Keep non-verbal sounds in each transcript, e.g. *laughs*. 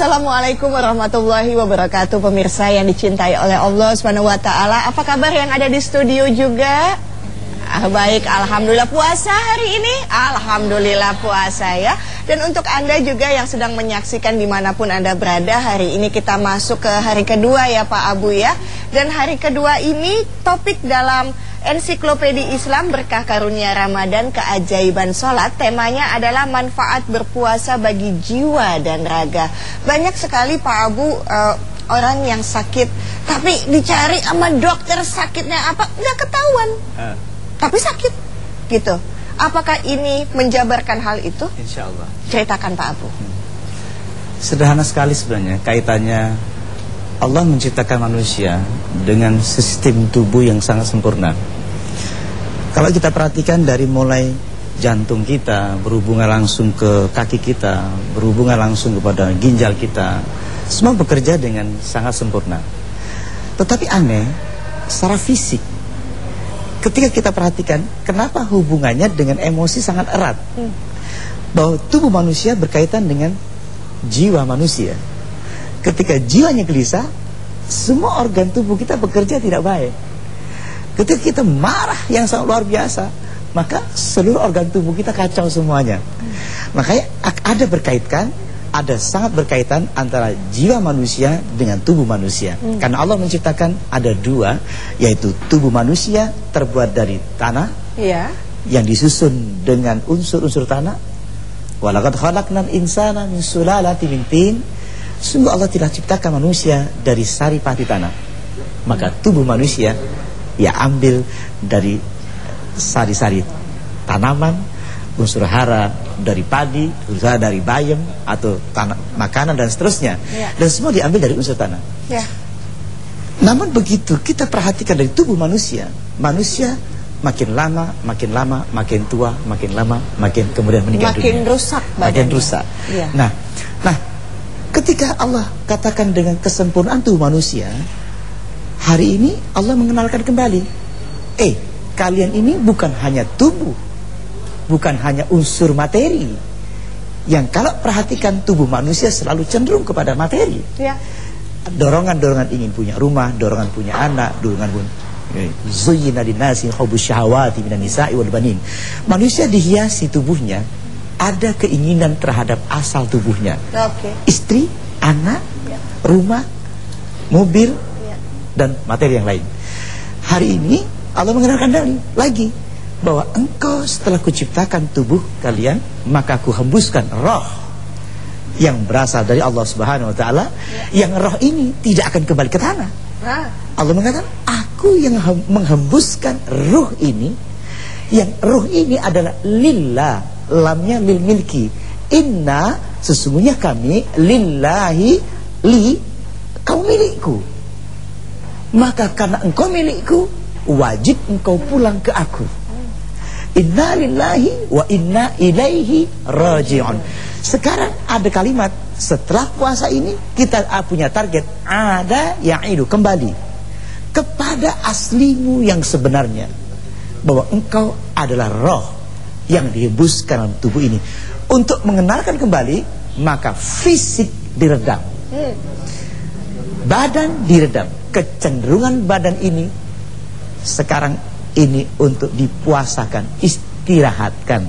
Assalamualaikum warahmatullahi wabarakatuh Pemirsa yang dicintai oleh Allah taala. Apa kabar yang ada di studio juga? Ah, baik, alhamdulillah puasa hari ini. Alhamdulillah puasa ya. Dan untuk Anda juga yang sedang menyaksikan di mana pun Anda berada, hari ini kita masuk ke hari kedua ya Pak Abu ya. Dan hari kedua ini topik dalam Ensiklopedi Islam Berkah Karunia Ramadan Keajaiban Sholat Temanya adalah manfaat berpuasa bagi jiwa dan raga Banyak sekali Pak Abu uh, orang yang sakit Tapi dicari sama dokter sakitnya apa nggak ketahuan uh. Tapi sakit gitu Apakah ini menjabarkan hal itu? Insya Allah Ceritakan Pak Abu hmm. Sederhana sekali sebenarnya kaitannya Allah menciptakan manusia dengan sistem tubuh yang sangat sempurna. Kalau kita perhatikan dari mulai jantung kita berhubungan langsung ke kaki kita, berhubungan langsung kepada ginjal kita, semua bekerja dengan sangat sempurna. Tetapi aneh, secara fisik, ketika kita perhatikan, kenapa hubungannya dengan emosi sangat erat? Hmm. Bahwa tubuh manusia berkaitan dengan jiwa manusia. Ketika jiwanya gelisah, semua organ tubuh kita bekerja tidak baik. Ketika kita marah yang sangat luar biasa, maka seluruh organ tubuh kita kacau semuanya. Makanya ada berkaitkan, ada sangat berkaitan antara jiwa manusia dengan tubuh manusia. Hmm. Karena Allah menciptakan ada dua, yaitu tubuh manusia terbuat dari tanah, ya. yang disusun dengan unsur-unsur tanah. Walaqad khalaqnal insana min sulalatin min tin Sungguh Allah tidak ciptakan manusia dari sari pati tanah Maka tubuh manusia Ya ambil dari sari-sari tanaman Unsur hara dari padi Unsur hara dari bayam Atau tanah, makanan dan seterusnya ya. Dan semua diambil dari unsur tanah ya. Namun begitu kita perhatikan dari tubuh manusia Manusia makin lama, makin lama, makin tua, makin lama, makin kemudian meninggal makin dunia. rusak. Makin rusak. Ya. Nah, nah Ketika Allah katakan dengan kesempurnaan tubuh manusia, hari ini Allah mengenalkan kembali, eh kalian ini bukan hanya tubuh, bukan hanya unsur materi, yang kalau perhatikan tubuh manusia selalu cenderung kepada materi. Ya. Dorongan-dorongan ingin punya rumah, dorongan punya anak, dorongan pun Zuyyina linasi hubus syahawati minan nisa'i wal banin. Manusia dihiasi tubuhnya ada keinginan terhadap asal tubuhnya. Okay. Istri, anak, ya. rumah, mobil, ya. dan materi yang lain. Hari ini Allah mengenalkan lagi bahwa engkau setelah kuciptakan tubuh kalian, maka kuhembuskan roh yang berasal dari Allah Subhanahu wa taala ya. yang roh ini tidak akan kembali ke tanah. Nah. Allah mengatakan, "Aku yang menghembuskan ruh ini yang ruh ini adalah lillah lamnya lil milki. Inna sesungguhnya kami lillahi li kau milikku. Maka karena engkau milikku wajib engkau pulang ke aku. Inna lillahi wa inna ilaihi raji'un. Sekarang ada kalimat setelah puasa ini kita punya target ada yang itu kembali. Kepada aslimu yang sebenarnya. Bahwa engkau adalah roh yang dihembuskan dalam tubuh ini. Untuk mengenalkan kembali maka fisik diredam. Hmm. badan diredam. Kecenderungan badan ini sekarang ini untuk dipuasakan istirahatkan.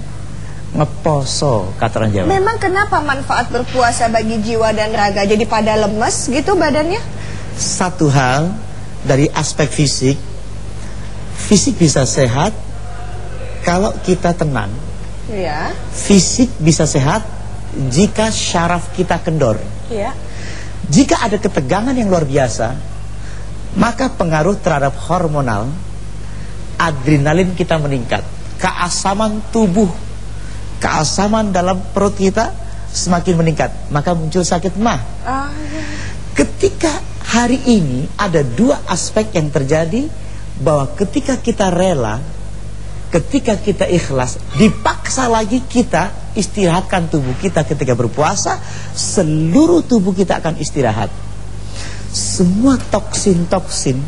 Ngeposo kata orang Jawa. Memang kenapa manfaat berpuasa bagi jiwa dan raga jadi pada lemes gitu badannya? Satu hal dari aspek fisik fisik bisa sehat kalau kita tenang, ya. fisik bisa sehat jika syaraf kita kendor. Ya. Jika ada ketegangan yang luar biasa, maka pengaruh terhadap hormonal, adrenalin kita meningkat, keasaman tubuh, keasaman dalam perut kita semakin meningkat, maka muncul sakit mah. Oh, ya. Ketika hari ini ada dua aspek yang terjadi bahwa ketika kita rela ketika kita ikhlas dipaksa lagi kita istirahatkan tubuh kita ketika berpuasa seluruh tubuh kita akan istirahat. Semua toksin-toksin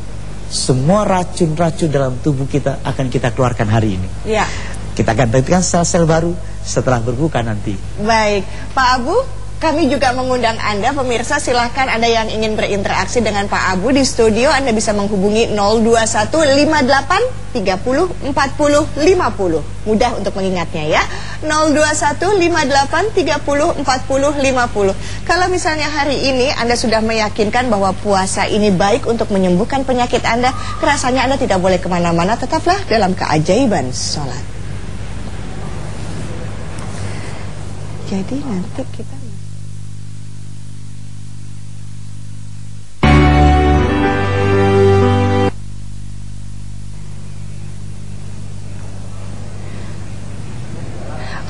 semua racun-racun dalam tubuh kita akan kita keluarkan hari ini. Ya. kita akan gantikan sel-sel baru setelah berbuka nanti. Baik. Pak Abu kami juga mengundang Anda pemirsa. Silahkan Anda yang ingin berinteraksi dengan Pak Abu di studio Anda bisa menghubungi 02158 30 40 50 mudah untuk mengingatnya ya. 02158 30 40 50 kalau misalnya hari ini Anda sudah meyakinkan bahwa puasa ini baik untuk menyembuhkan penyakit Anda rasanya Anda tidak boleh ke mana-mana tetaplah dalam keajaiban sholat. Jadi nanti kita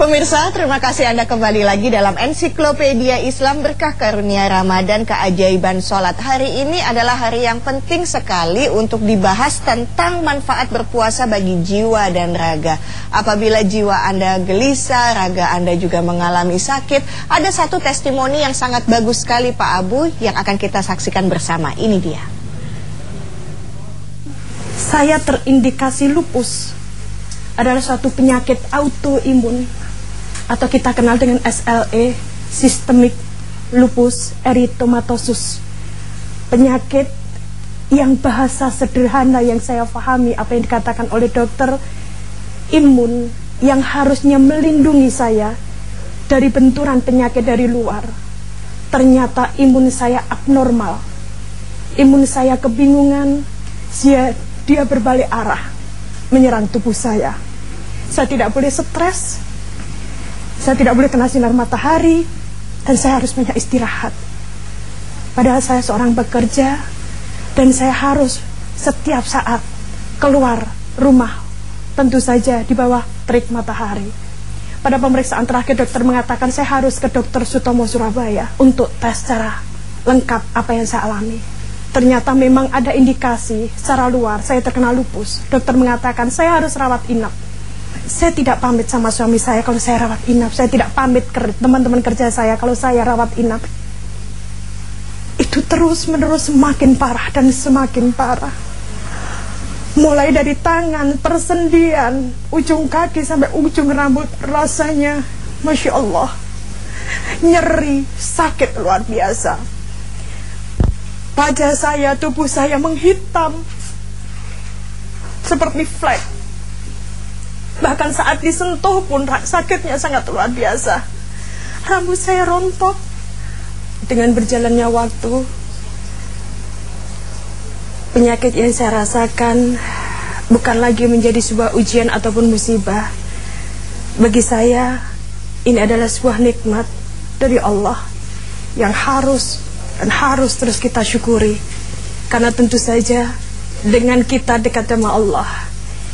Pemirsa, terima kasih Anda kembali lagi dalam Ensiklopedia Islam Berkah Karunia Ramadan Keajaiban Sholat. Hari ini adalah hari yang penting sekali untuk dibahas tentang manfaat berpuasa bagi jiwa dan raga. Apabila jiwa Anda gelisah, raga Anda juga mengalami sakit, ada satu testimoni yang sangat bagus sekali Pak Abu yang akan kita saksikan bersama. Ini dia. Saya terindikasi lupus adalah suatu penyakit autoimun atau kita kenal dengan SLE, Systemic Lupus Erythematosus. Penyakit yang bahasa sederhana yang saya pahami apa yang dikatakan oleh dokter imun yang harusnya melindungi saya dari benturan penyakit dari luar. Ternyata imun saya abnormal. Imun saya kebingungan, dia, dia berbalik arah menyerang tubuh saya. Saya tidak boleh stres, saya tidak boleh kena sinar matahari dan saya harus banyak istirahat. Padahal saya seorang bekerja dan saya harus setiap saat keluar rumah tentu saja di bawah terik matahari. Pada pemeriksaan terakhir dokter mengatakan saya harus ke dokter Sutomo Surabaya untuk tes secara lengkap apa yang saya alami. Ternyata memang ada indikasi secara luar saya terkena lupus. Dokter mengatakan saya harus rawat inap saya tidak pamit sama suami saya kalau saya rawat inap. Saya tidak pamit ke teman-teman kerja saya kalau saya rawat inap. Itu terus menerus semakin parah dan semakin parah. Mulai dari tangan, persendian, ujung kaki sampai ujung rambut rasanya Masya Allah Nyeri, sakit luar biasa Wajah saya, tubuh saya menghitam Seperti flek Bahkan saat disentuh pun sakitnya sangat luar biasa. Rambut saya rontok. Dengan berjalannya waktu, penyakit yang saya rasakan bukan lagi menjadi sebuah ujian ataupun musibah. Bagi saya, ini adalah sebuah nikmat dari Allah yang harus dan harus terus kita syukuri. Karena tentu saja dengan kita dekat sama Allah,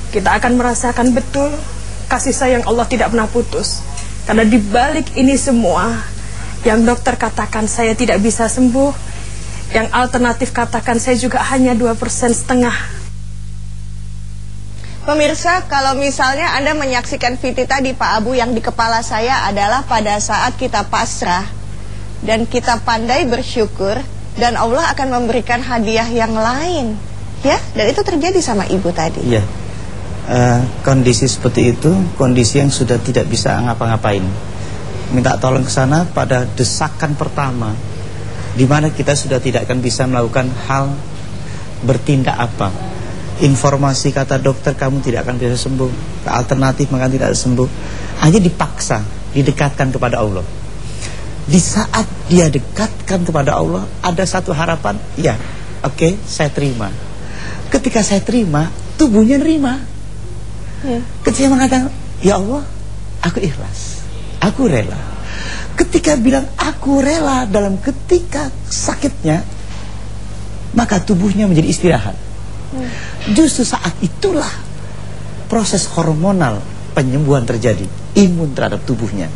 kita akan merasakan betul kasih sayang Allah tidak pernah putus. Karena di balik ini semua, yang dokter katakan saya tidak bisa sembuh, yang alternatif katakan saya juga hanya 2% setengah. Pemirsa, kalau misalnya Anda menyaksikan Viti tadi Pak Abu yang di kepala saya adalah pada saat kita pasrah dan kita pandai bersyukur dan Allah akan memberikan hadiah yang lain. Ya, dan itu terjadi sama ibu tadi. Iya uh, kondisi seperti itu kondisi yang sudah tidak bisa ngapa-ngapain. Minta tolong ke sana pada desakan pertama di mana kita sudah tidak akan bisa melakukan hal bertindak apa. Informasi kata dokter kamu tidak akan bisa sembuh. Alternatif maka tidak sembuh. Hanya dipaksa didekatkan kepada Allah. Di saat dia dekatkan kepada Allah ada satu harapan ya oke okay, saya terima. Ketika saya terima tubuhnya nerima Ya. Ketika mengatakan, Ya Allah, aku ikhlas. Aku rela. Ketika bilang aku rela dalam ketika sakitnya, maka tubuhnya menjadi istirahat. Ya. Justru saat itulah proses hormonal penyembuhan terjadi, imun terhadap tubuhnya.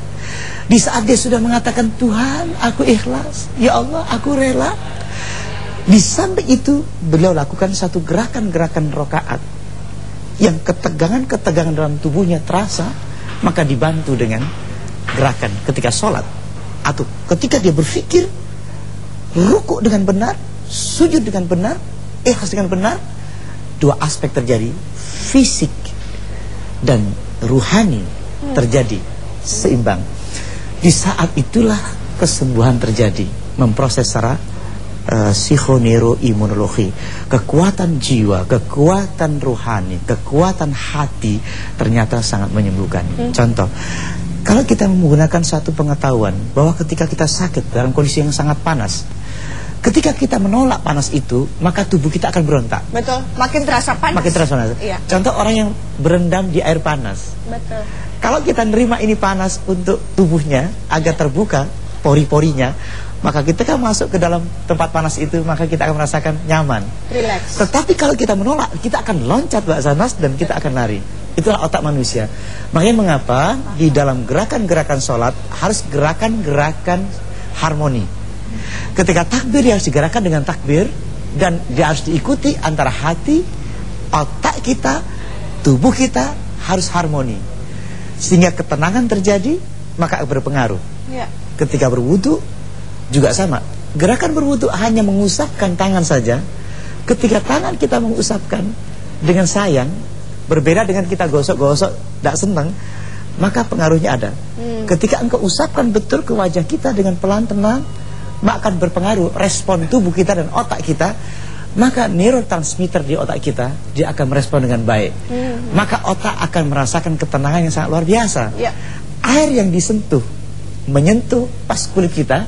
Di saat dia sudah mengatakan Tuhan, aku ikhlas, ya Allah, aku rela. Di samping itu beliau lakukan satu gerakan-gerakan rokaat yang ketegangan-ketegangan dalam tubuhnya terasa maka dibantu dengan gerakan ketika sholat. Atau ketika dia berpikir rukuk dengan benar sujud dengan benar ikhlas dengan benar dua aspek terjadi fisik dan ruhani terjadi seimbang. Di saat itulah kesembuhan terjadi, memproses secara uh, psikoneuroimunologi, kekuatan jiwa, kekuatan rohani, kekuatan hati ternyata sangat menyembuhkan. Hmm. Contoh, kalau kita menggunakan satu pengetahuan bahwa ketika kita sakit dalam kondisi yang sangat panas, Ketika kita menolak panas itu, maka tubuh kita akan berontak. Betul, makin terasa panas. Makin terasa panas. Iya. Contoh orang yang berendam di air panas. Betul. Kalau kita nerima ini panas untuk tubuhnya agar terbuka pori-porinya, maka kita kan masuk ke dalam tempat panas itu, maka kita akan merasakan nyaman. Relax. Tetapi kalau kita menolak, kita akan loncat Mbak Sanas dan kita akan lari. Itulah otak manusia. Makanya mengapa di dalam gerakan-gerakan sholat harus gerakan-gerakan harmoni. Ketika takbir harus digerakkan dengan takbir dan dia harus diikuti antara hati, otak kita, tubuh kita harus harmoni. Sehingga ketenangan terjadi, maka berpengaruh. Ya. Ketika berwudu juga sama. Gerakan berwudu hanya mengusapkan tangan saja. Ketika tangan kita mengusapkan dengan sayang, berbeda dengan kita gosok-gosok, tidak senang, maka pengaruhnya ada. Hmm. Ketika engkau usapkan betul ke wajah kita dengan pelan tenang, maka akan berpengaruh respon tubuh kita dan otak kita maka neurotransmitter di otak kita dia akan merespon dengan baik hmm. maka otak akan merasakan ketenangan yang sangat luar biasa ya. air yang disentuh menyentuh pas kulit kita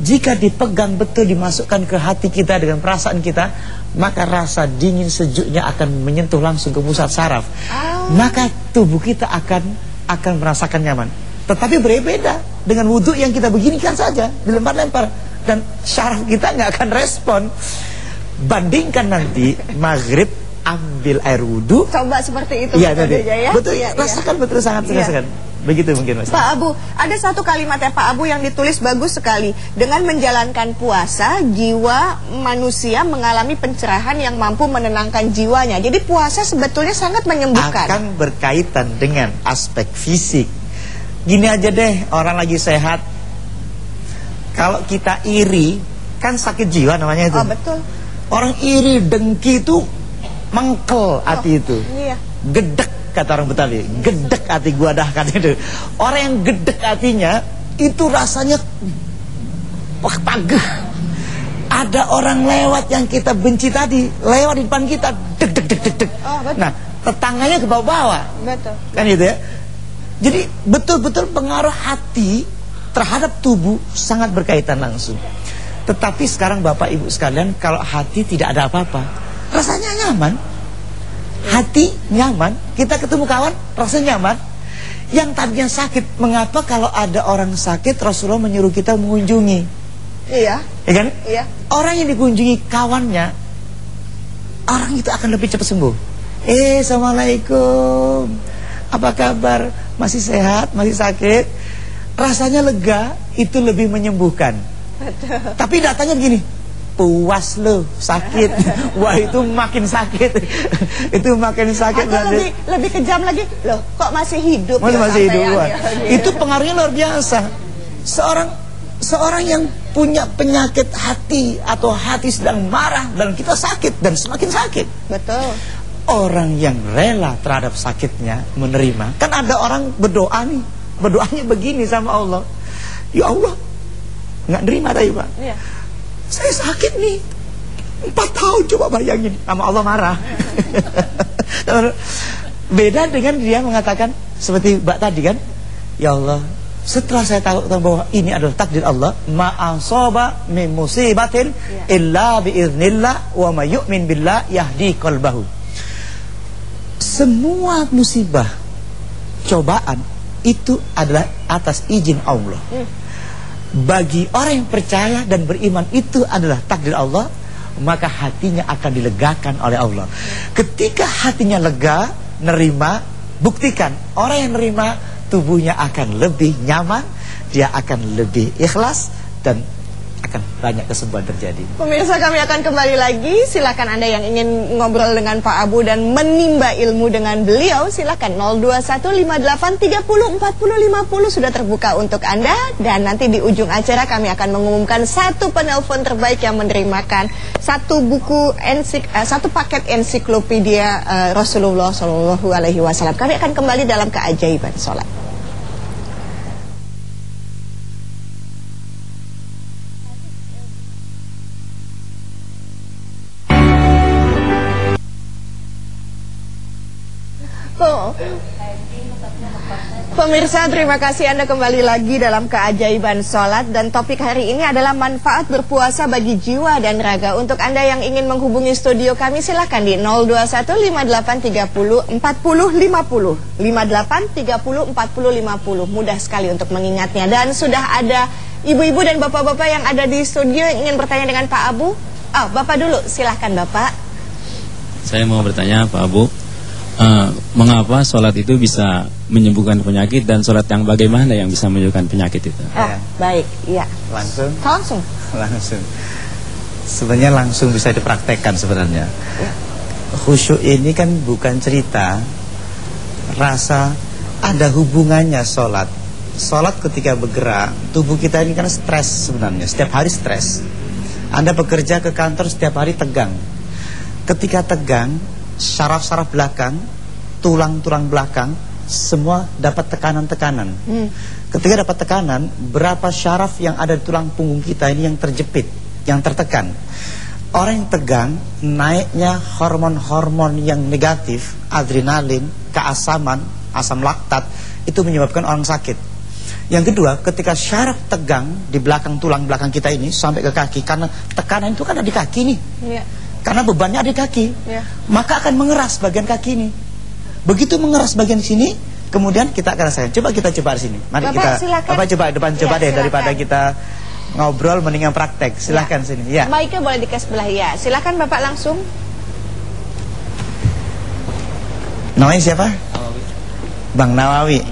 jika dipegang betul dimasukkan ke hati kita dengan perasaan kita maka rasa dingin sejuknya akan menyentuh langsung ke pusat saraf oh. maka tubuh kita akan akan merasakan nyaman tetapi berbeda dengan wudhu yang kita beginikan saja dilempar-lempar dan syaraf kita nggak akan respon bandingkan nanti maghrib ambil air wudhu coba seperti itu ya, tadi. ya betul ya, rasakan ya. betul sangat ya. Begitu mungkin mas Pak Abu ada satu kalimat ya Pak Abu yang ditulis bagus sekali dengan menjalankan puasa jiwa manusia mengalami pencerahan yang mampu menenangkan jiwanya jadi puasa sebetulnya sangat menyembuhkan akan berkaitan dengan aspek fisik Gini aja deh, orang lagi sehat. Kalau kita iri, kan sakit jiwa namanya itu. Oh, betul. Orang iri, dengki itu mengkel hati oh, itu. Iya. Gedek kata orang Betawi. Gedek hati gua dah kata itu. Orang yang gedek hatinya itu rasanya wah pageh. Ada orang lewat yang kita benci tadi, lewat di depan kita, deg deg deg deg deg. Oh, betul. Nah, tetangganya ke bawah-bawah. Betul. Kan gitu ya. Jadi betul-betul pengaruh hati terhadap tubuh sangat berkaitan langsung. Tetapi sekarang Bapak Ibu sekalian kalau hati tidak ada apa-apa, rasanya nyaman. Hati nyaman, kita ketemu kawan rasanya nyaman. Yang tadinya sakit, mengapa kalau ada orang sakit Rasulullah menyuruh kita mengunjungi? Iya. Iya kan? Iya. Orang yang dikunjungi kawannya, orang itu akan lebih cepat sembuh. Eh, Assalamualaikum. Apa kabar? Masih sehat? Masih sakit? Rasanya lega, itu lebih menyembuhkan. Betul. Tapi datanya begini, puas lo sakit *laughs* wah itu makin sakit *laughs* itu makin sakit Atau lebih lebih kejam lagi loh kok masih hidup masih, ya, masih hidup wah. itu pengaruhnya luar biasa seorang seorang yang punya penyakit hati atau hati sedang marah dan kita sakit dan semakin sakit betul Orang yang rela terhadap sakitnya menerima. Kan ada orang berdoa nih, berdoanya begini sama Allah. Ya Allah, nggak nerima tadi Pak. Iya. Saya sakit nih, empat tahun coba bayangin, sama Allah marah. *laughs* Beda dengan dia mengatakan seperti Mbak tadi kan, Ya Allah, setelah saya tahu bahwa ini adalah takdir Allah, ma'asaba min musibatin iya. illa biiznillah wa may yu'min billah yahdi qalbahu semua musibah cobaan itu adalah atas izin Allah hmm. Bagi orang yang percaya dan beriman itu adalah takdir Allah maka hatinya akan dilegakan oleh Allah. Ketika hatinya lega nerima buktikan. Orang yang nerima tubuhnya akan lebih nyaman dia akan lebih ikhlas dan akan banyak kesembuhan terjadi. Pemirsa kami akan kembali lagi. Silakan Anda yang ingin ngobrol dengan Pak Abu dan menimba ilmu dengan beliau, silakan 02158304050 sudah terbuka untuk Anda dan nanti di ujung acara kami akan mengumumkan satu penelpon terbaik yang menerimakan satu buku ensik uh, satu paket ensiklopedia uh, Rasulullah Shallallahu alaihi wasallam. Kami akan kembali dalam keajaiban salat. Pemirsa, terima kasih Anda kembali lagi dalam keajaiban sholat dan topik hari ini adalah manfaat berpuasa bagi jiwa dan raga. Untuk Anda yang ingin menghubungi studio kami silakan di 021 5830 40 50 58 30 40 50 mudah sekali untuk mengingatnya dan sudah ada ibu-ibu dan bapak-bapak yang ada di studio yang ingin bertanya dengan Pak Abu. Oh, Bapak dulu, silahkan Bapak. Saya mau bertanya Pak Abu, uh, mengapa sholat itu bisa menyembuhkan penyakit dan sholat yang bagaimana yang bisa menyembuhkan penyakit itu? Ah, baik, iya. Langsung? Langsung. Langsung. Sebenarnya langsung bisa dipraktekkan sebenarnya. Khusyuk ini kan bukan cerita, rasa ada hubungannya sholat. Sholat ketika bergerak, tubuh kita ini kan stres sebenarnya, setiap hari stres. Anda bekerja ke kantor setiap hari tegang. Ketika tegang, saraf-saraf belakang, tulang-tulang belakang, semua dapat tekanan-tekanan. Hmm. Ketika dapat tekanan, berapa syaraf yang ada di tulang punggung kita ini yang terjepit, yang tertekan. Orang yang tegang, naiknya hormon-hormon yang negatif, adrenalin, keasaman, asam laktat, itu menyebabkan orang sakit. Yang kedua, ketika syaraf tegang di belakang tulang belakang kita ini sampai ke kaki, karena tekanan itu kan ada di kaki nih. Iya. Karena bebannya ada di kaki, Ya. maka akan mengeras bagian kaki ini. Begitu mengeras bagian sini, kemudian kita akan rasakan. Coba kita coba di sini. Mari Bapak, kita, silakan. Bapak coba depan Ya, coba deh silakan. daripada kita ngobrol mendingan praktek. Silahkan sini. Ya. Baiknya boleh dikasih sebelah ya. Silakan Bapak langsung. Namanya siapa? Bang Nawawi.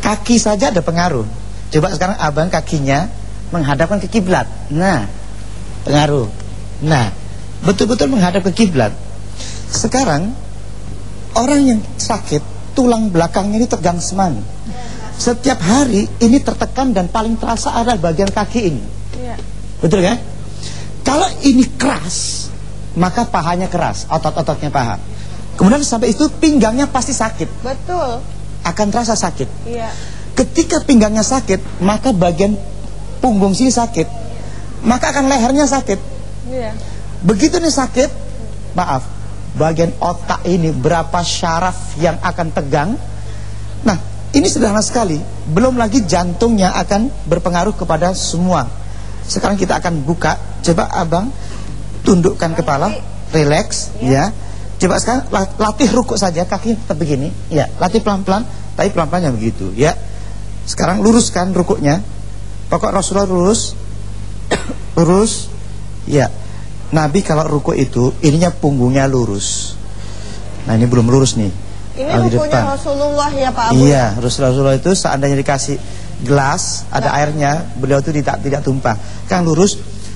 Kaki saja ada pengaruh. Coba sekarang abang kakinya menghadapkan ke kiblat. Nah, pengaruh. Nah, betul-betul menghadap ke kiblat. Sekarang orang yang sakit tulang belakangnya ini tegang seman. Setiap hari ini tertekan dan paling terasa adalah bagian kaki ini. Iya. Betul kan? Kalau ini keras, maka pahanya keras, otot-ototnya paha. Kemudian sampai itu pinggangnya pasti sakit, Betul. akan terasa sakit. Iya. Ketika pinggangnya sakit, maka bagian punggung sini sakit, maka akan lehernya sakit. Iya. Begitu nih sakit, maaf, bagian otak ini berapa syaraf yang akan tegang. Nah, ini sederhana sekali. Belum lagi jantungnya akan berpengaruh kepada semua. Sekarang kita akan buka. Coba abang tundukkan kepala, relax, ya. Coba sekarang la- latih rukuk saja, kakinya tetap begini, ya. Latih pelan-pelan, tapi pelan-pelan yang begitu, ya. Sekarang luruskan rukuknya. Pokok Rasulullah lurus, *coughs* lurus, ya. Nabi kalau rukuk itu ininya punggungnya lurus. Nah ini belum lurus nih. Ini rukunya. Rasulullah ya Pak Abu. Iya, Rasulullah itu seandainya dikasih gelas ada airnya, beliau itu tidak tidak tumpah. Kan lurus.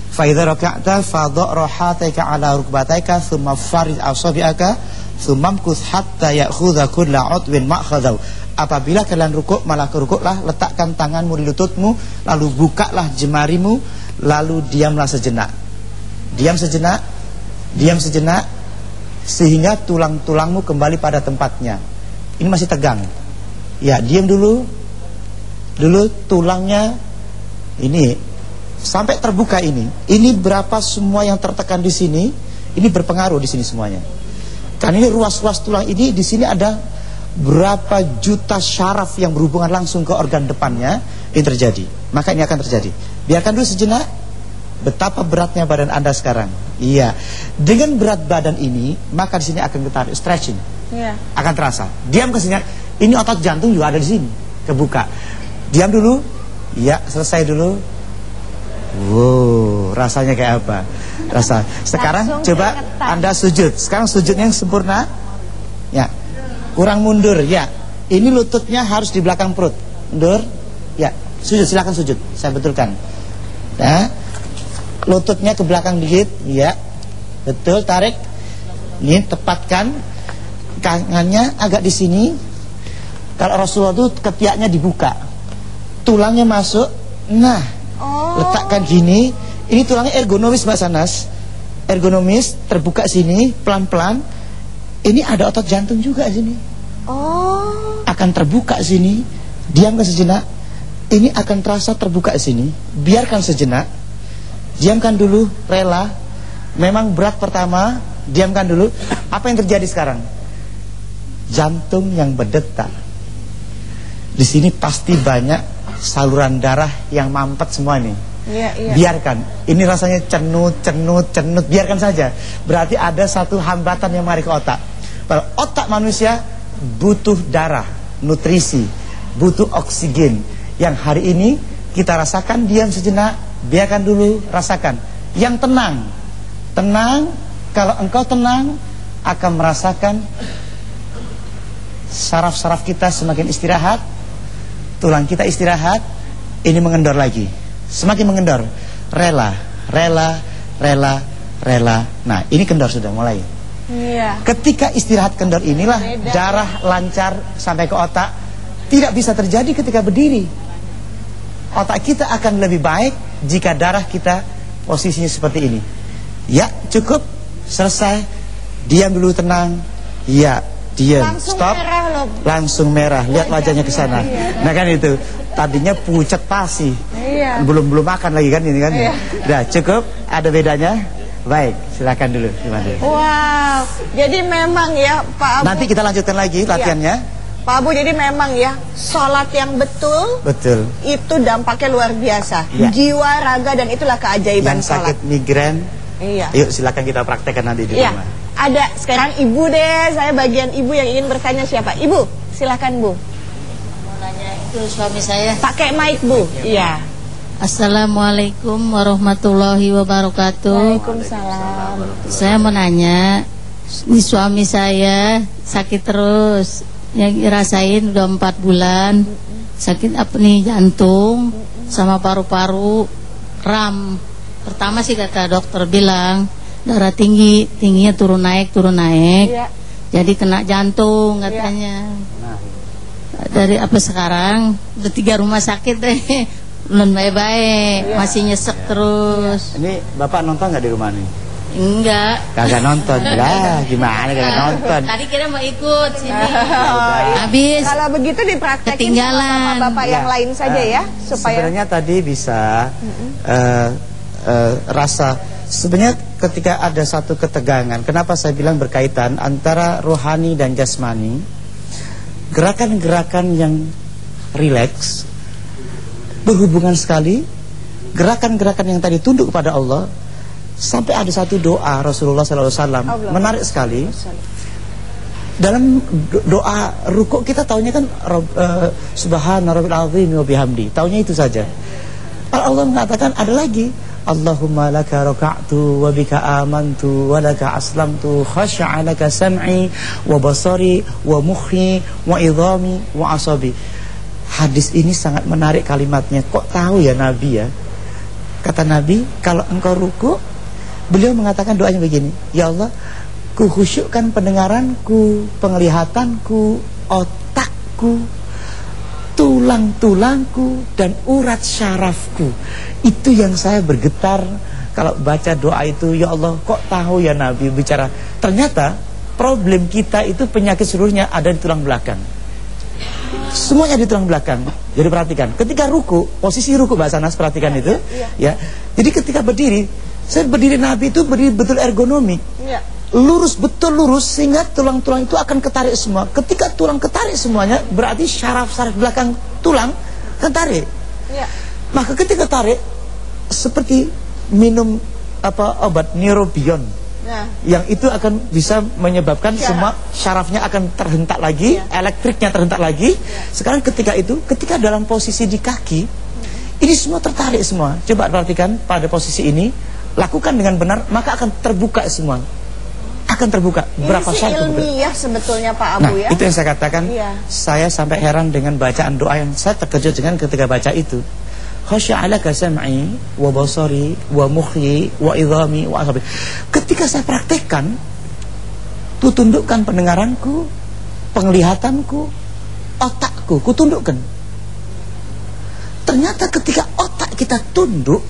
Fa idza raka'ta fadha rahataika ala rukbataika thumma farid asabi'aka thumma mkuth hatta ya'khudha kulla 'udwin ma'khadhahu. Apabila kalian rukuk, malah kerukuklah, letakkan tanganmu di lututmu, lalu bukalah jemarimu, lalu diamlah sejenak. Diam sejenak, diam sejenak, sehingga tulang-tulangmu kembali pada tempatnya. Ini masih tegang. Ya, diam dulu. Dulu tulangnya ini sampai terbuka ini. Ini berapa semua yang tertekan di sini? Ini berpengaruh di sini semuanya. Kan ini ruas-ruas tulang ini di sini ada berapa juta syaraf yang berhubungan langsung ke organ depannya ini terjadi. Maka ini akan terjadi. Biarkan dulu sejenak. Betapa beratnya badan Anda sekarang. Iya. Dengan berat badan ini, maka di sini akan ditarik stretching. Iya. Akan terasa. Diam ke sini. Ini otot jantung juga ada di sini. Kebuka. Diam dulu. Iya, selesai dulu. Wow, rasanya kayak apa? Rasa. Sekarang coba. Anda sujud. Sekarang sujudnya yang sempurna. Ya. Kurang mundur, ya. Ini lututnya harus di belakang perut. Mundur. Ya, sujud silakan sujud. Saya betulkan. Ya. Lututnya ke belakang dikit, ya. Betul, tarik. Ini tepatkan tangannya agak di sini. Kalau Rasulullah itu ketiaknya dibuka. Tulangnya masuk. Nah, Oh. letakkan gini. Ini tulangnya ergonomis Mbak Sanas. Ergonomis terbuka sini pelan-pelan. Ini ada otot jantung juga sini. Oh. Akan terbuka sini. Diam ke sejenak. Ini akan terasa terbuka sini. Biarkan sejenak. Diamkan dulu, rela. Memang berat pertama, diamkan dulu. Apa yang terjadi sekarang? jantung yang berdetak. Di sini pasti banyak saluran darah yang mampet semua nih. Iya, iya. Biarkan. Ini rasanya cenut, cenut, cenut. Biarkan saja. Berarti ada satu hambatan yang mari ke otak. Pada otak manusia butuh darah, nutrisi, butuh oksigen. Yang hari ini kita rasakan diam sejenak, biarkan dulu rasakan. Yang tenang. Tenang, kalau engkau tenang akan merasakan saraf-saraf kita semakin istirahat, tulang kita istirahat, ini mengendor lagi. Semakin mengendor, rela, rela, rela, rela. Nah, ini kendor sudah mulai. Iya. Ketika istirahat kendor inilah Beda, darah lancar sampai ke otak. Tidak bisa terjadi ketika berdiri. Otak kita akan lebih baik jika darah kita posisinya seperti ini. Ya, cukup. Selesai. Diam dulu tenang. Ya, diam. Langsung Stop. merah loh. Langsung merah. Lihat wajahnya ke sana. Nah kan itu. Tadinya pucat pasi. Iya. Belum belum makan lagi kan ini kan. Iya. Udah cukup. Ada bedanya. Baik, silakan dulu. Gimana? Wow. Jadi memang ya Pak Abu. Nanti kita lanjutkan lagi latihannya. Pak Abu jadi memang ya sholat yang betul Betul. itu dampaknya luar biasa. Iya. Jiwa, raga dan itulah keajaiban Yang sholat. sakit migrain, Iya. yuk silakan kita praktekkan nanti di Iya. rumah. Ada sekarang ibu deh, saya bagian ibu yang ingin bertanya siapa? Ibu, silakan Bu. Mau nanya itu suami saya. Pakai mic Bu. Iya. Assalamualaikum warahmatullahi wabarakatuh. Waalaikumsalam. Saya mau nanya, ini suami saya sakit terus. Yang dirasain udah empat bulan. Sakit apa nih jantung sama paru-paru ram. Pertama sih kata dokter bilang darah tinggi, tingginya turun naik, turun naik. Iya. Jadi kena jantung katanya. Dari apa sekarang? Udah tiga rumah sakit deh. *laughs* Belum baik-baik, masih nyesek terus. Ini bapak nonton nggak di rumah nih? Enggak. Kagak nonton lah, gimana kagak nonton? Tadi kira mau ikut sini. Oh, Habis. Kalau begitu dipraktekin Ketinggalan. sama bapak yang Ya. lain saja ya, Eh, supaya sebenarnya tadi bisa eh, eh, rasa sebenarnya ketika ada satu ketegangan kenapa saya bilang berkaitan antara rohani dan jasmani gerakan-gerakan yang rileks berhubungan sekali gerakan-gerakan yang tadi tunduk kepada Allah sampai ada satu doa Rasulullah SAW menarik sekali dalam do- doa rukuk kita taunya kan eh, Subhana Rabbil Azim wa bihamdi. Taunya itu saja. Allah mengatakan ada lagi Allahumma laka raka'tu wa bika amantu wa laka aslamtu khasha'a laka sam'i wa basari wa mukhi wa idhami wa asabi. Hadis ini sangat menarik kalimatnya. Kok tahu ya Nabi ya? Kata Nabi, kalau engkau ruku, beliau mengatakan doanya begini, Ya Allah, ku khusyukkan pendengaranku, penglihatanku, otakku, tulang-tulangku, dan urat syarafku. Itu yang saya bergetar kalau baca doa itu, Ya Allah, kok tahu ya Nabi bicara. Ternyata problem kita itu penyakit seluruhnya ada di tulang belakang. Semuanya di tulang belakang. Jadi perhatikan, ketika ruku, posisi ruku bahasa Nas perhatikan itu, ya. Jadi ketika berdiri, saya berdiri Nabi itu berdiri betul ergonomik. Iya. Lurus betul lurus sehingga tulang-tulang itu akan ketarik semua. Ketika tulang ketarik semuanya, berarti syaraf-syaraf belakang tulang ketarik. Iya. Maka ketika tarik seperti minum apa obat neurobion Nah, yang itu akan bisa menyebabkan Syaraf. semua syarafnya akan terhentak lagi, elektriknya terhentak lagi. Sekarang ketika itu, ketika dalam posisi di kaki, ini semua tertarik semua. Coba perhatikan pada posisi ini, lakukan dengan benar, maka akan terbuka semua. Akan terbuka. Berapa sih saat terbuka? ilmiah sebetulnya Pak Nah, Abu ya. itu yang saya katakan. Iya. Saya sampai heran dengan bacaan doa yang saya terkejut dengan ketika baca itu. Khasya'alaka sam'i wa basari wa mukhi wa idhami wa asabi. Ketika saya praktekkan, ku tundukkan pendengaranku, penglihatanku, otakku, ku tundukkan. Ternyata ketika otak kita tunduk,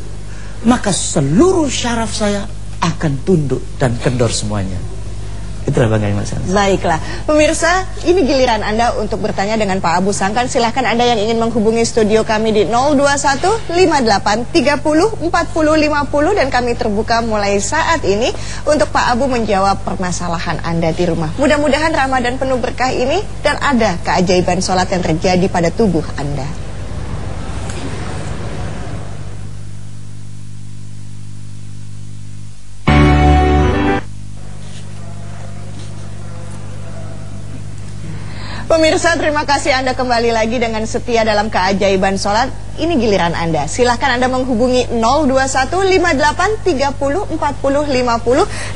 maka seluruh syaraf saya akan tunduk dan kendor semuanya. Itulah Bang Mas Anas. Baiklah, pemirsa, ini giliran Anda untuk bertanya dengan Pak Abu Sangkan. Silahkan Anda yang ingin menghubungi studio kami di 021 58 30 40 50 dan kami terbuka mulai saat ini untuk Pak Abu menjawab permasalahan Anda di rumah. Mudah-mudahan Ramadan penuh berkah ini dan ada keajaiban sholat yang terjadi pada tubuh Anda. Pemirsa, terima kasih Anda kembali lagi dengan setia dalam keajaiban sholat. Ini giliran Anda. Silahkan Anda menghubungi 02158304050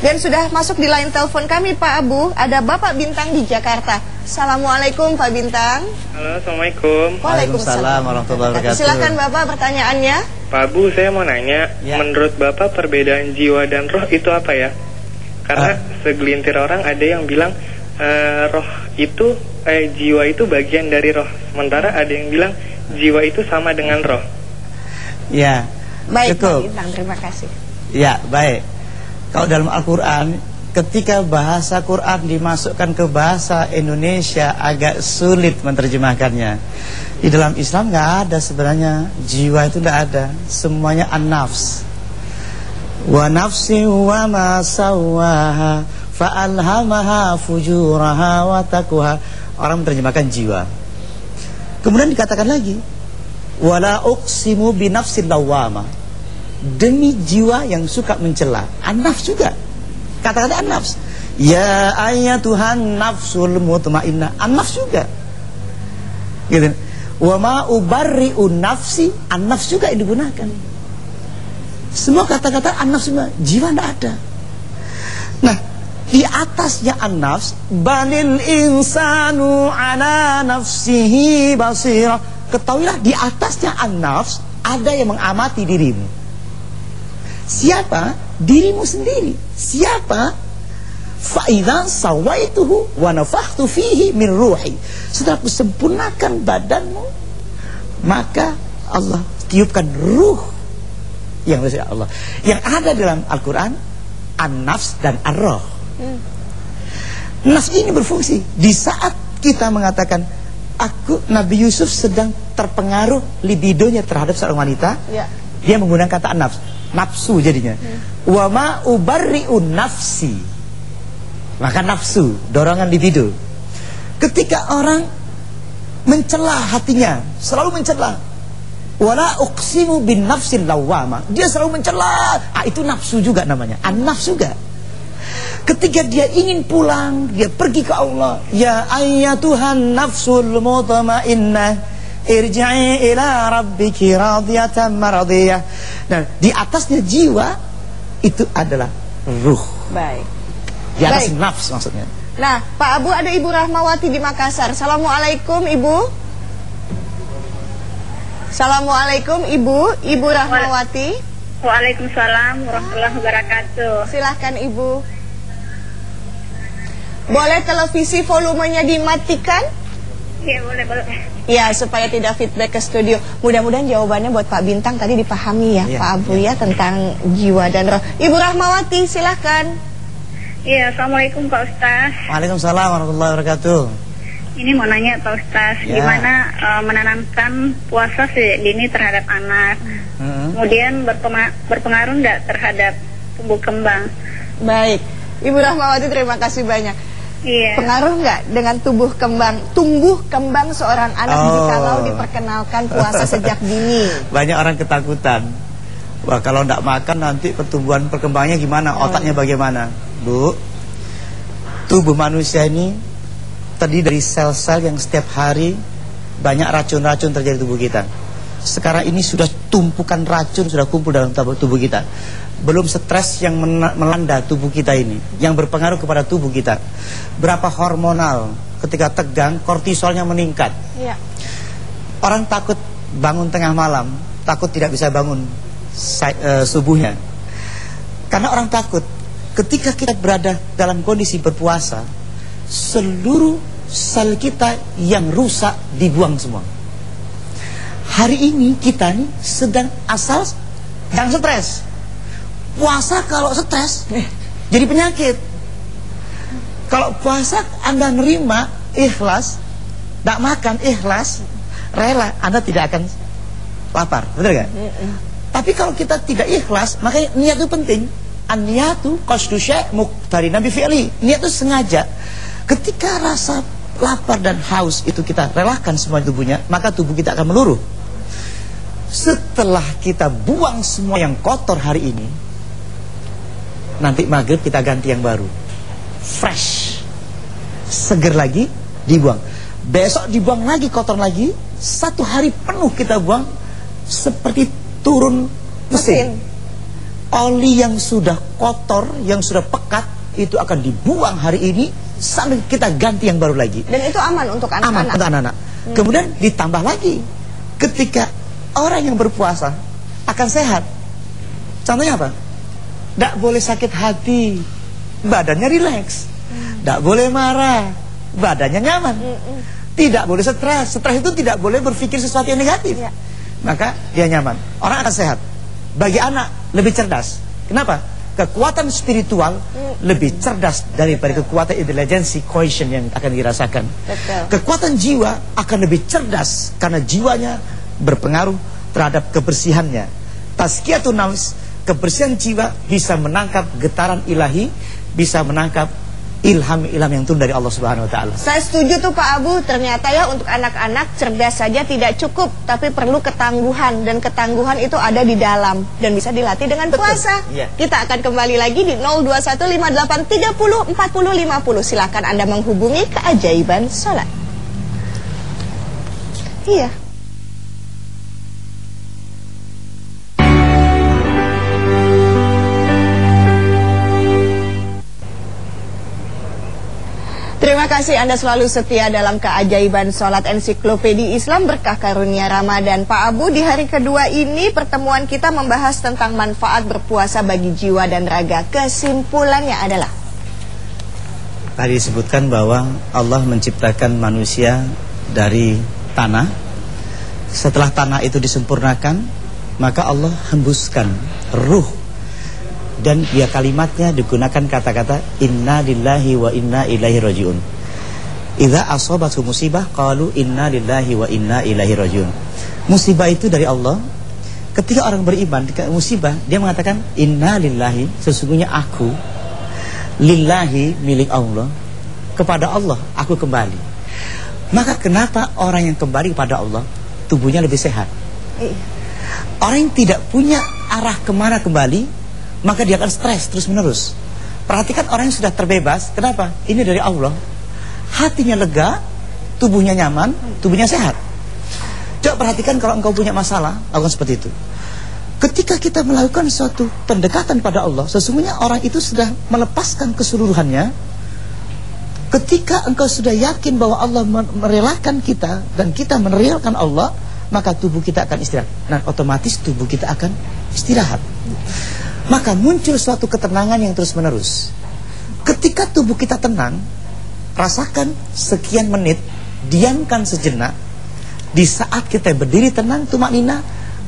dan sudah masuk di line telepon kami Pak Abu. Ada Bapak Bintang di Jakarta. Assalamualaikum Pak Bintang. Halo, Assalamualaikum. Waalaikumsalam warahmatullahi wabarakatuh. Silahkan Bapak pertanyaannya. Pak Abu, saya mau nanya, Ya. menurut Bapak perbedaan jiwa dan roh itu apa ya? Karena segelintir orang ada yang bilang eh, roh itu, eh jiwa itu bagian dari roh. Sementara ada yang bilang jiwa itu sama dengan roh. Ya. Baik Cukup. Pak Bintang, terima kasih. Ya, baik. Kalau dalam Al-Quran, ketika bahasa Quran dimasukkan ke bahasa Indonesia agak sulit menerjemahkannya. Di dalam Islam nggak ada sebenarnya jiwa itu nggak ada, semuanya an-nafs. Wa nafsi wa ma sawaha fa'alhamaha fujuraha wa. Orang menerjemahkan jiwa. Kemudian dikatakan lagi, wala uqsimu binafsil lawwamah demi jiwa yang suka mencela. An-nafs juga. Kata-kata an-nafs. Ya Tuhan nafsul mutmainnah an-nafs juga. Gitu. Wa ma ubarri'u nafsi. An-nafs juga yang digunakan. Semua kata-kata an-nafs semua. Jiwa tidak ada. Nah di atasnya an-nafs balil insanu ala nafsihi basira ketahuilah di atasnya an-nafs ada yang mengamati dirimu Siapa? Dirimu sendiri. Siapa? Fa'idhan sawaituhu wa nafakhtu fihi min ruhi. Setelah aku sempurnakan badanmu, maka Allah tiupkan ruh yang Allah. Yang ada dalam Al-Quran, an-nafs dan ar-roh. Nafs ini berfungsi. Di saat kita mengatakan, aku Nabi Yusuf sedang terpengaruh libidonya terhadap seorang wanita, Ya. dia menggunakan kata nafs. Nafsu jadinya. Wa ma ubarri'un nafsi. Maka nafsu dorongan libido. Ketika orang mencela hatinya selalu mencela. Wala uqsimu bin nafsin lawama dia selalu mencela. Ah itu nafsu juga namanya. An nafsu juga ketika dia ingin pulang dia pergi ke Allah ya ayyatuhan nafsul mutmainnah irji'i ila rabbiki radiyatan maradiyah nah di atasnya jiwa itu adalah ruh Baik. di atas Baik. nafs maksudnya Nah, Pak Abu ada Ibu Rahmawati di Makassar. Assalamualaikum Ibu. Assalamualaikum Ibu, Ibu Rahmawati. Waalaikumsalam warahmatullahi wabarakatuh. Silahkan Ibu. Boleh televisi volumenya dimatikan? Ya boleh boleh. Ya, supaya tidak feedback ke studio. Mudah-mudahan jawabannya buat Pak Bintang tadi dipahami ya, Iya, Pak Abu ya tentang jiwa dan roh. Ibu Rahmawati, silahkan. Iya assalamualaikum Pak Ustaz. Waalaikumsalam warahmatullahi wabarakatuh Ini mau nanya Pak Ustaz, Ya. gimana eh, menanamkan puasa sejak dini terhadap anak, Heeh. kemudian berpema- berpengaruh nggak terhadap tumbuh kembang? Baik. Ibu Rahmawati terima kasih banyak. Iya. Pengaruh nggak dengan tubuh kembang, tumbuh kembang seorang anak Oh. jikalau diperkenalkan puasa sejak dini? banyak orang ketakutan wah kalau tidak makan nanti pertumbuhan perkembangannya gimana otaknya bagaimana bu tubuh manusia ini terdiri dari sel-sel yang setiap hari banyak racun-racun terjadi di tubuh kita sekarang ini sudah tumpukan racun sudah kumpul dalam tubuh tubuh kita belum stres yang melanda tubuh kita ini yang berpengaruh kepada tubuh kita berapa hormonal ketika tegang kortisolnya meningkat Iya. Orang takut bangun tengah malam, takut tidak bisa bangun eh, subuhnya. Karena orang takut ketika kita berada dalam kondisi berpuasa, seluruh sel kita yang rusak dibuang semua. Hari ini kita nih sedang asal jangan stres. Puasa kalau stres jadi penyakit. Kalau puasa Anda nerima ikhlas, tidak makan ikhlas, rela, Anda tidak akan lapar, betul nggak? Tapi kalau kita tidak ikhlas, makanya niat itu penting. An-niyatu qasdu syai' muqtarina bi fi'li. Niat itu sengaja. Ketika rasa lapar dan haus itu kita relakan semua tubuhnya, maka tubuh kita akan meluruh. Setelah kita buang semua yang kotor hari ini, nanti maghrib kita ganti yang baru. Fresh. Seger lagi, dibuang. Besok dibuang lagi kotor lagi, satu hari penuh kita buang seperti turun mesin. Oli yang sudah kotor, yang sudah pekat itu akan dibuang hari ini sampai kita ganti yang baru lagi. Dan itu aman untuk Aman anak-anak. untuk anak-anak. Hmm. Kemudian ditambah lagi ketika orang yang berpuasa akan sehat. Contohnya apa? Tidak boleh sakit hati, badannya rileks. Tidak boleh marah, badannya nyaman. Tidak boleh stres. Stres itu tidak boleh berpikir sesuatu yang negatif. Ya. Maka dia nyaman. Orang akan sehat. Bagi anak lebih cerdas. Kenapa? Kekuatan spiritual lebih cerdas daripada kekuatan intelijensi quotient yang akan dirasakan. Betul. Kekuatan jiwa akan lebih cerdas karena jiwanya berpengaruh terhadap kebersihannya. Tazkiyatun nafs, kebersihan jiwa bisa menangkap getaran ilahi, bisa menangkap ilham-ilham yang turun dari Allah Subhanahu wa taala. Saya setuju tuh Pak Abu, ternyata ya untuk anak-anak cerdas saja tidak cukup, tapi perlu ketangguhan dan ketangguhan itu ada di dalam dan bisa dilatih dengan puasa. Iya. Kita akan kembali lagi di 021583045050. Silakan Anda menghubungi keajaiban salat. Iya. Terima kasih Anda selalu setia dalam keajaiban sholat ensiklopedi Islam berkah karunia Ramadan. Pak Abu, di hari kedua ini pertemuan kita membahas tentang manfaat berpuasa bagi jiwa dan raga. Kesimpulannya adalah Tadi disebutkan bahwa Allah menciptakan manusia dari tanah. Setelah tanah itu disempurnakan, maka Allah hembuskan ruh dan dia kalimatnya digunakan kata-kata inna lillahi wa inna ilaihi rajiun. Idza asabatu musibah qalu inna lillahi wa inna ilaihi rajiun. Musibah itu dari Allah. Ketika orang beriman ketika musibah, dia mengatakan inna lillahi, sesungguhnya aku lillahi milik Allah. Kepada Allah aku kembali. Maka kenapa orang yang kembali kepada Allah tubuhnya lebih sehat? Orang yang tidak punya arah ke mana kembali, maka dia akan stres terus menerus. Perhatikan orang yang sudah terbebas, kenapa? Ini dari Allah. Hatinya lega, tubuhnya nyaman, tubuhnya sehat. Coba perhatikan kalau engkau punya masalah, lakukan seperti itu. Ketika kita melakukan suatu pendekatan pada Allah, sesungguhnya orang itu sudah melepaskan keseluruhannya. Ketika engkau sudah yakin bahwa Allah merelakan kita dan kita menerelkan Allah, maka tubuh kita akan istirahat. Nah, otomatis tubuh kita akan istirahat. Maka muncul suatu ketenangan yang terus-menerus. Ketika tubuh kita tenang, rasakan sekian menit, diamkan sejenak. Di saat kita berdiri tenang, tumak nina,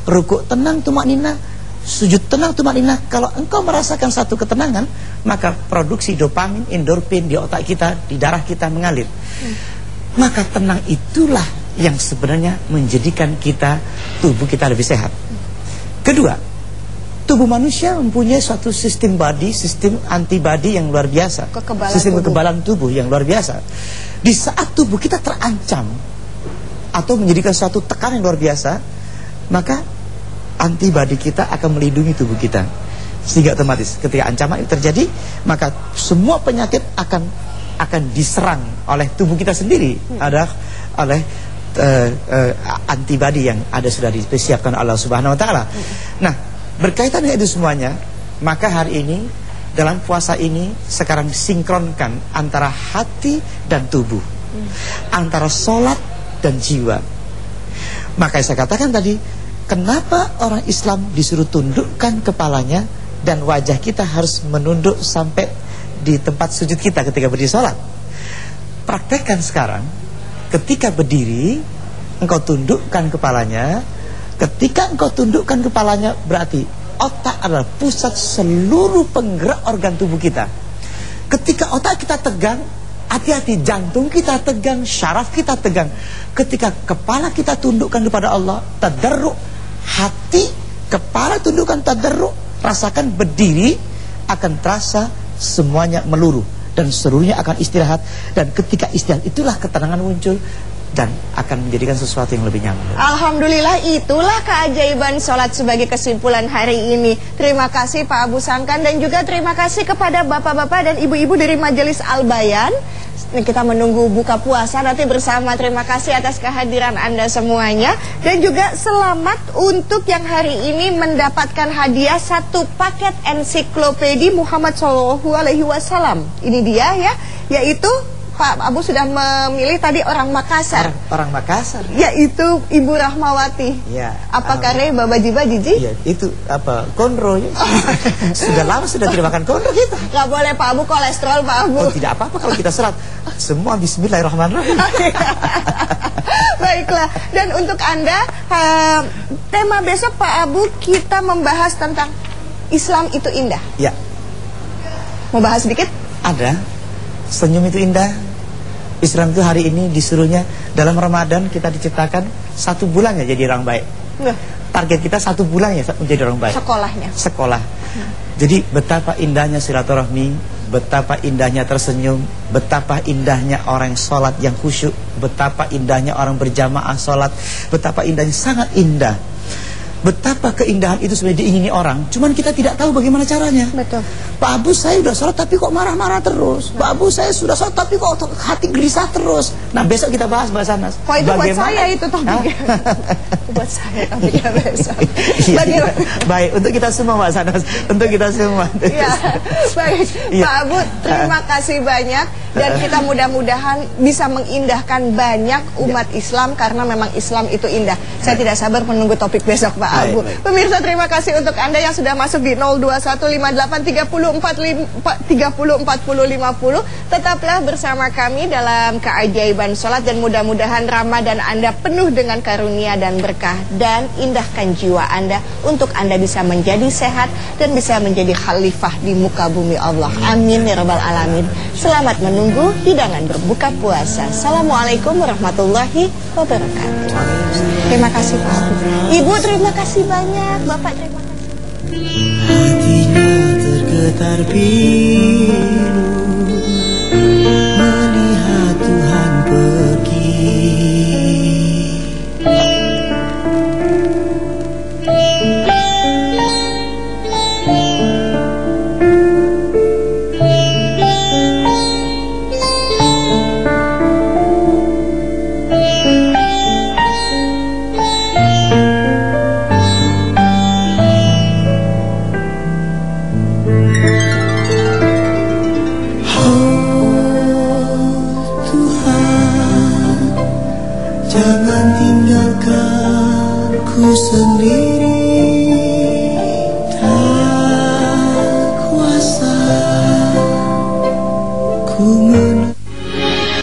rukuk tenang, tumak nina, sujud tenang, tumak nina. Kalau engkau merasakan satu ketenangan, maka produksi dopamin, endorfin di otak kita, di darah kita mengalir. Maka tenang itulah yang sebenarnya menjadikan kita, tubuh kita lebih sehat. Kedua, tubuh manusia mempunyai suatu sistem body, sistem antibody yang luar biasa. Kekebalan sistem tubuh. kekebalan tubuh yang luar biasa. Di saat tubuh kita terancam atau menjadikan suatu tekanan yang luar biasa, maka antibody kita akan melindungi tubuh kita. Sehingga otomatis ketika ancaman itu terjadi, maka semua penyakit akan akan diserang oleh tubuh kita sendiri, ada oleh uh, uh, antibody yang ada sudah disiapkan Allah Subhanahu wa taala. Nah, berkaitan dengan itu semuanya, maka hari ini dalam puasa ini sekarang sinkronkan antara hati dan tubuh. Antara solat dan jiwa. Maka saya katakan tadi, kenapa orang Islam disuruh tundukkan kepalanya dan wajah kita harus menunduk sampai di tempat sujud kita ketika berdiri sholat. Praktekkan sekarang, ketika berdiri, engkau tundukkan kepalanya. Ketika engkau tundukkan kepalanya, berarti otak adalah pusat seluruh penggerak organ tubuh kita. Ketika otak kita tegang, hati-hati jantung kita tegang, syaraf kita tegang. Ketika kepala kita tundukkan kepada Allah, tadarruk, hati, kepala tundukkan tadarruk, rasakan berdiri akan terasa semuanya meluruh dan seluruhnya akan istirahat dan ketika istirahat itulah ketenangan muncul dan akan menjadikan sesuatu yang lebih nyaman. Alhamdulillah itulah keajaiban sholat sebagai kesimpulan hari ini. Terima kasih Pak Abu Sangkan dan juga terima kasih kepada bapak-bapak dan ibu-ibu dari Majelis Al-Bayan. Kita menunggu buka puasa nanti bersama. Terima kasih atas kehadiran Anda semuanya. Dan juga selamat untuk yang hari ini mendapatkan hadiah satu paket ensiklopedi Muhammad SAW. Ini dia ya, yaitu Pak Abu sudah memilih tadi orang Makassar. Orang, orang Makassar. Yaitu Ibu Rahmawati. Ya. Apa um, karena Baba Jiba Jiji? Iya, itu apa? Konro ya. *laughs* sudah lama sudah tidak makan konro kita. Gak boleh Pak Abu kolesterol Pak Abu. Oh, tidak apa-apa kalau kita serat. Semua bismillahirrahmanirrahim. *laughs* Baiklah. Dan untuk Anda uh, tema besok Pak Abu kita membahas tentang Islam itu indah. Ya. Mau bahas sedikit? Ada. Senyum itu indah. Islam itu hari ini disuruhnya dalam Ramadan kita diciptakan satu bulan ya jadi orang baik. Nggak. Target kita satu bulan ya menjadi orang baik. Sekolahnya. Sekolah. Jadi betapa indahnya silaturahmi, betapa indahnya tersenyum, betapa indahnya orang sholat yang khusyuk, betapa indahnya orang berjamaah sholat, betapa indahnya sangat indah. Betapa keindahan itu sebenarnya diingini orang, cuman kita tidak tahu bagaimana caranya. Betul. Pak Abu saya sudah sholat tapi kok marah-marah terus. Pak Abu saya sudah sholat tapi kok hati gelisah terus. Nah besok kita bahas Mbak Sanas. Kok itu buat saya itu topiknya. buat saya topiknya besok. *laughs* Iya, Bagaimana? iya. Baik, untuk kita semua Mbak Sanas. Untuk kita semua. Ya, *laughs* baik. Iya. Pak Abu, terima kasih banyak dan kita mudah-mudahan bisa mengindahkan banyak umat Islam karena memang Islam itu indah. Saya tidak sabar menunggu topik besok Pak Abu. baik. Pemirsa terima kasih untuk Anda yang sudah masuk di 02158304050. Tetaplah bersama kami dalam keajaiban sholat dan mudah-mudahan Ramadan Anda penuh dengan karunia dan berkah dan indahkan jiwa Anda untuk Anda bisa menjadi sehat dan bisa menjadi khalifah di muka bumi Allah. Amin ya rabbal alamin. Selamat menunggu hidangan berbuka puasa. Assalamualaikum warahmatullahi wabarakatuh. Terima kasih Pak. Ibu terima kasih banyak. Bapak terima kasih. Hatinya tergetar pilu